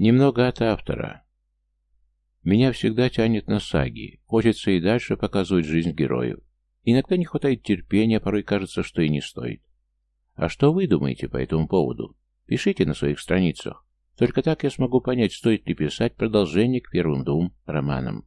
Немного от автора. Меня всегда тянет на саги. Хочется и дальше показывать жизнь герою. Иногда не хватает терпения, порой кажется, что и не стоит. А что вы думаете по этому поводу? Пишите на своих страницах. Только так я смогу понять, стоит ли писать продолжение к первым двум романам.